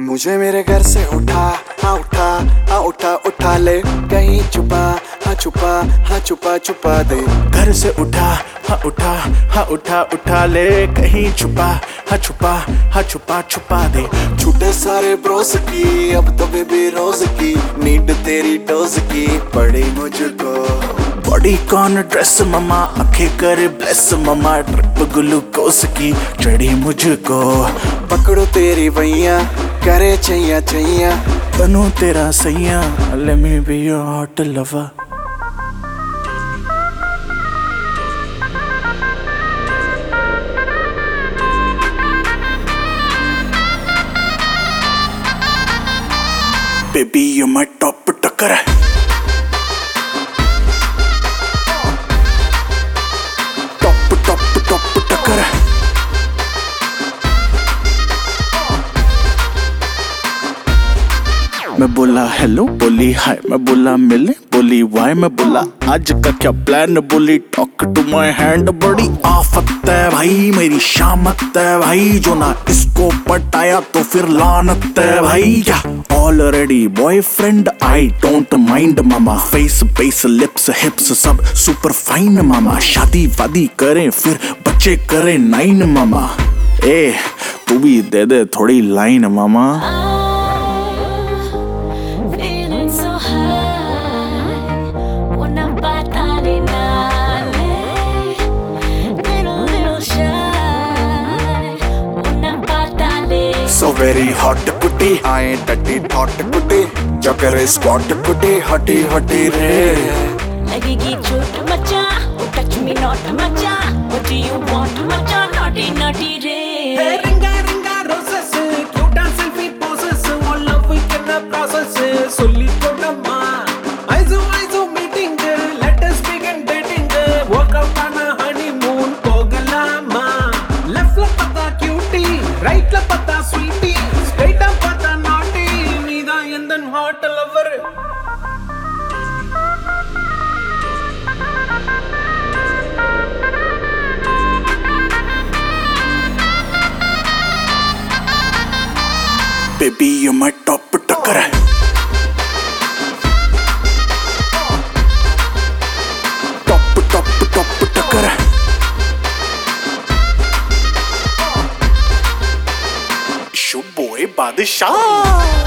मुझे मेरे घर से उठा हाँ उठा हाँ उठा उठा ले। कहीं छुपा हाँ छुपा हाँ छुपा छुपा दे। घर से उठा हाँ उठा हाँ उठा उठा ले। कहीं छुपा हाँ छुपा हाँ छुपा छुपा दे। छूटे सारे ब्रोस की, अब तो बेबी रोज की। नीड तेरी डोज की, पड़ी मुझको। बॉडी कौन ड्रेस ममा? आँखें करे ब्लेस ममा ट्रिप ग्लूकोस की चढ़ी मुझको। पकड़ो तेरी भैया करे छैया छैया बनू तेरा सैया let me be your hot lover Baby, you're my top टक्कर मैं बोला हेलो बोली हाय मैं बोला, मिले? बोली वाई मैं बोला, आज का क्या प्लान बोली टॉक टू माय हैंड बड़ी आफत है भाई, मेरी शामत है भाई, जो ना इसको पटाया तो फिर लानत है भाई, क्या? Already boyfriend I don't mind mama face base lips hips सब सुपर फाइन मामा शादी वादी करें, फिर बच्चे करें नाइन मामा ए, तू भी दे दे थोड़ी लाइन मामा வெரி ஹாட் குட்டி ஆயே டட்டி டாட் குட்டி ஜக்கரே ஸ்குவாட் குட்டி ஹட்டி ஹட்டி ரே लगेगी चोट मचा टच मी नॉट मचा व्हाट डू यू वांट मचा नॉटी नॉटी रे hey, रंगा रंगा roses cute and selfie poses all love we can process சொல்லி போட்டம்மா ice ice meeting let us begin dating work out on baby you my top टक्कर है top top top टक्कर है शुभ बोए बादशाह